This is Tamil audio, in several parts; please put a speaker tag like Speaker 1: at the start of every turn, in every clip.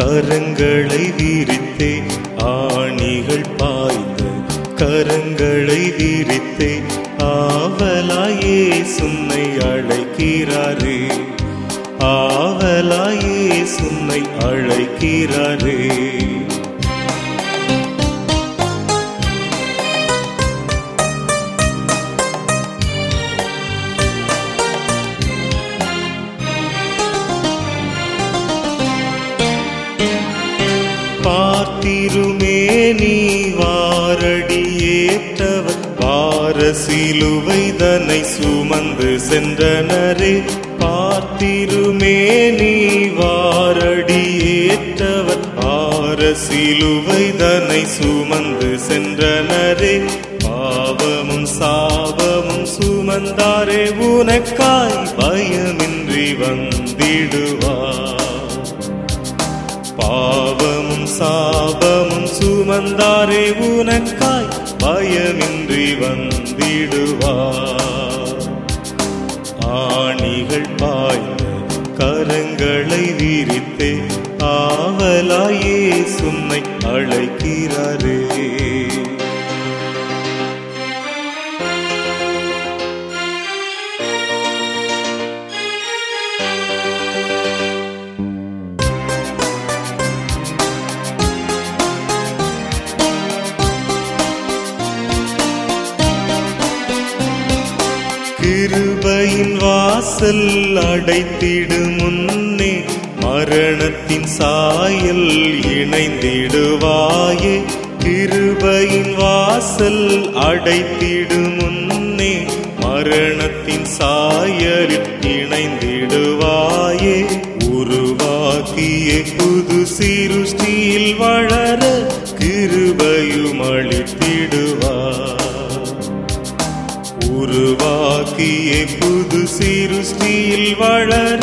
Speaker 1: கரங்களை விரித்தே ஆணிகள் பாய்ந்த கரங்களை விரித்தே ஆவலாயே சுன்னை அழைக்கிறாரே. ஆவலாயே சுன்னை அழைக்கிறாரே. பார்த்திருமே நீ வாரடி ஏற்றவர் வார சுமந்து சென்றனரே பார்த்திருமே நீ வாரடி ஏற்றவர் வார சுமந்து சென்றனரே பாவமும் சாபமும் சுமந்தாரே உனக்காய் பயமின்றி வந்திடுவார். பா சாபமும் சுமந்தாரே உனக்காய் பயமின்றி வந்திடுவார். ஆணிகள் பாய்ந்த கரங்களை விரித்தே ஆவலாயே சும்மை அழைக்கிறாரே. கிருபையின் வாசல் அடைத்திடு முன்னே மரணத்தின் சாயல் இணைந்திடுவாயே. கிருபையின் வாசல் அடைத்திடு முன்னே மரணத்தின் சாயலில் இணைந்திடுவாயே. உருவாக்கிய புது சிருஷ்டியில் வளர கிருபையும் அளித்த உருவாக்கிய புது சிருஷ்டியில் வளர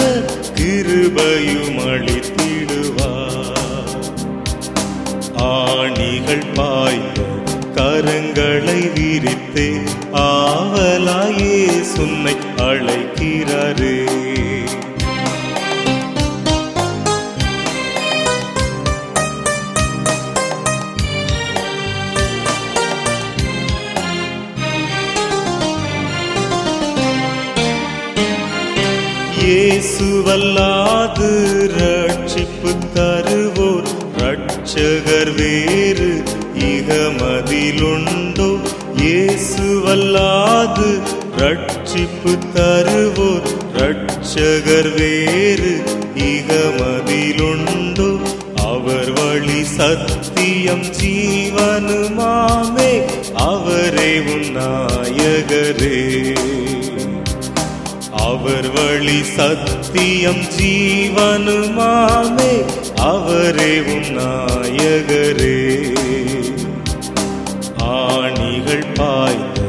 Speaker 1: கிருபையும் அளித்திடுவார். ஆணிகள் பாய்ந்த கரங்களை விரித்தே ஆவலாயே சுன்னை அழைக்கிறாரே. இயேசுவல்லாது ரட்சிப்பு தருவோர். ரட்சகர் வேறு இகமதிலுண்டோ. இயேசுவல்லாது ரட்சிப்பு தருவோர். ரட்சகர் வேறு இகமதிலுண்டோ. அவர் வழி சத்தியம் ஜீவனுமாமே. அவரே உன் நாயகரே. அவர் வழி சத்தியம் ஜீவனுமாமே அவரே உன் நாயகரே. ஆணிகள் பாய்ந்த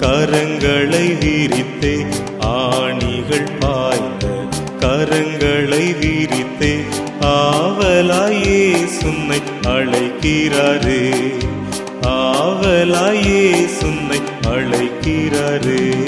Speaker 1: கரங்களை விரித்தே ஆணிகள் பாய்ந்த கரங்களை விரித்தே ஆவலாயே சுன்னை அழைக்கிறாரே. ஆவலாயே சுன்னை அழைக்கிறாரே.